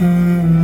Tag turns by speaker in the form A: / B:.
A: Mm-hmm.